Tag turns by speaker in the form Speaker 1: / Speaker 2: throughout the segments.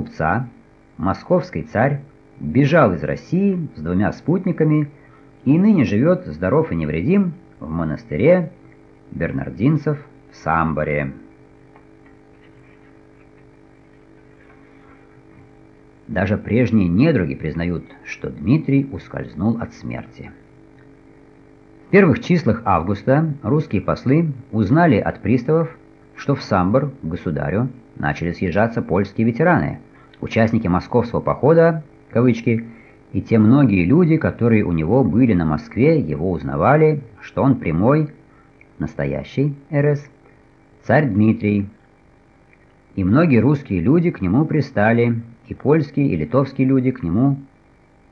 Speaker 1: купца, московский царь бежал из России с двумя спутниками и ныне живет здоров и невредим в монастыре бернардинцев в Самборе. Даже прежние недруги признают, что Дмитрий ускользнул от смерти. В первых числах августа русские послы узнали от приставов, что в Самбор, к государю, начали съезжаться польские ветераны, участники московского похода, кавычки, и те многие люди, которые у него были на Москве, его узнавали, что он прямой, настоящий РС, царь Дмитрий. И многие русские люди к нему пристали, и польские, и литовские люди к нему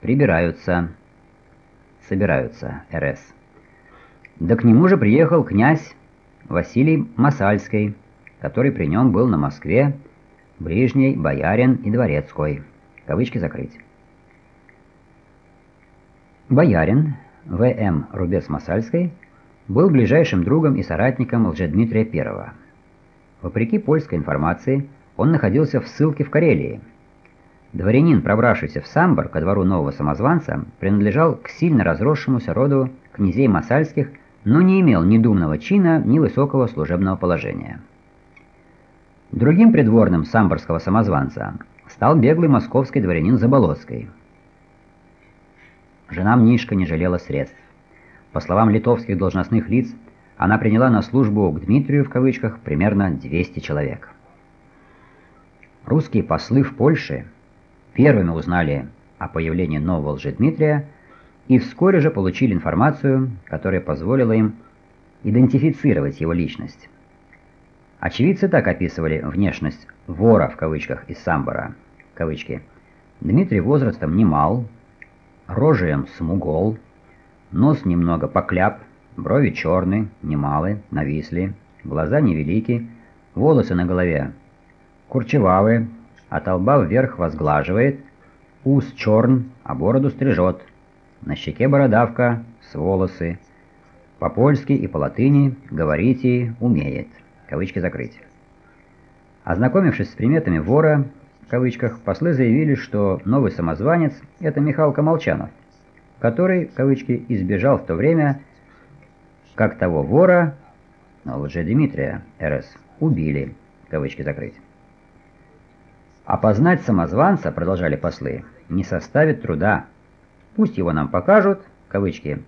Speaker 1: прибираются, собираются РС. Да к нему же приехал князь Василий Масальский, который при нем был на Москве, ближний, боярин и дворецкой. Кавычки закрыть. Боярин В.М. Рубец-Масальский был ближайшим другом и соратником Лжедмитрия I. Вопреки польской информации, он находился в ссылке в Карелии. Дворянин, пробравшийся в Самбор ко двору нового самозванца, принадлежал к сильно разросшемуся роду князей Масальских – но не имел ни думного чина, ни высокого служебного положения. Другим придворным самборского самозванца стал беглый московский дворянин Заболоцкий. Жена Мнишка не жалела средств. По словам литовских должностных лиц, она приняла на службу к Дмитрию в кавычках примерно 200 человек. Русские послы в Польше первыми узнали о появлении нового лжедмитрия и вскоре же получили информацию, которая позволила им идентифицировать его личность. Очевидцы так описывали внешность «вора» в кавычках из Самбора. Кавычки. Дмитрий возрастом немал, рожием смугол, нос немного покляп, брови черные, немалы, нависли, глаза невелики, волосы на голове курчевавые, а толба вверх возглаживает, ус черн, а бороду стрижет, на щеке бородавка, с волосы. По-польски и по-латыни говорите умеет. Кавычки закрыть. Ознакомившись с приметами вора, в кавычках, послы заявили, что новый самозванец – это Михалка Молчанов, который, кавычки, избежал в то время, как того вора, лже-Дмитрия, РС, убили, кавычки закрыть. Опознать самозванца, продолжали послы, не составит труда, Пусть его нам покажут, кавычки,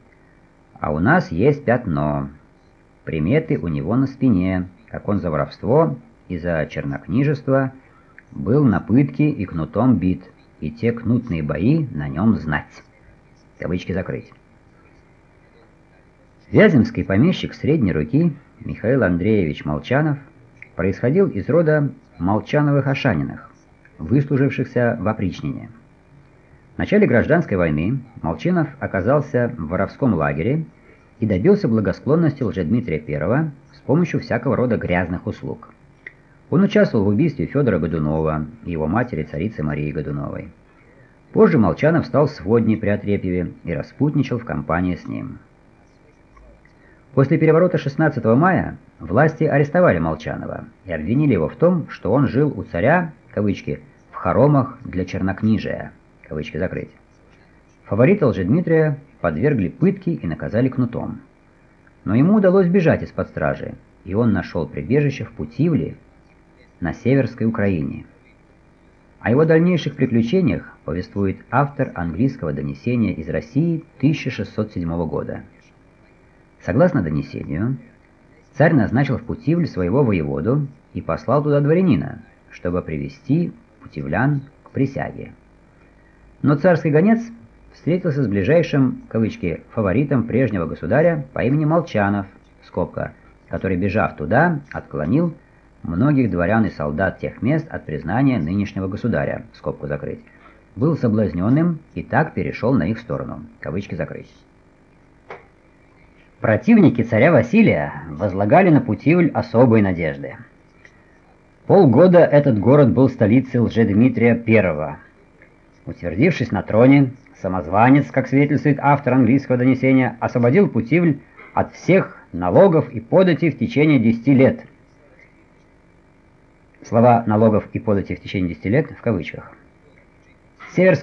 Speaker 1: а у нас есть пятно. Приметы у него на спине, как он за воровство и за чернокнижество был на пытке и кнутом бит, и те кнутные бои на нем знать. Кавычки закрыть. Вяземский помещик средней руки Михаил Андреевич Молчанов происходил из рода Молчановых-Ашаниных, выслужившихся в опричнине. В начале гражданской войны Молчинов оказался в воровском лагере и добился благосклонности Лжедмитрия I с помощью всякого рода грязных услуг. Он участвовал в убийстве Федора Годунова и его матери царицы Марии Годуновой. Позже Молчанов стал сводней при Отрепьеве и распутничал в компании с ним. После переворота 16 мая власти арестовали Молчанова и обвинили его в том, что он жил у царя, кавычки, в хоромах для чернокнижия кавычки закрыть. Фаворита Лжедмитрия подвергли пытке и наказали кнутом. Но ему удалось бежать из-под стражи, и он нашел прибежище в Путивле на Северской Украине. О его дальнейших приключениях повествует автор английского донесения из России 1607 года. Согласно донесению, царь назначил в Путивль своего воеводу и послал туда дворянина, чтобы привести путивлян к присяге. Но царский гонец встретился с ближайшим, кавычки, фаворитом прежнего государя по имени Молчанов, скобка, который, бежав туда, отклонил многих дворян и солдат тех мест от признания нынешнего государя, скобку закрыть, был соблазненным и так перешел на их сторону, кавычки закрыть. Противники царя Василия возлагали на Путивль особые надежды. Полгода этот город был столицей Лжедмитрия I, Утвердившись на троне, самозванец, как свидетельствует автор английского донесения, освободил Путивль от всех налогов и податей в течение 10 лет. Слова налогов и податей в течение 10 лет в кавычках. Северская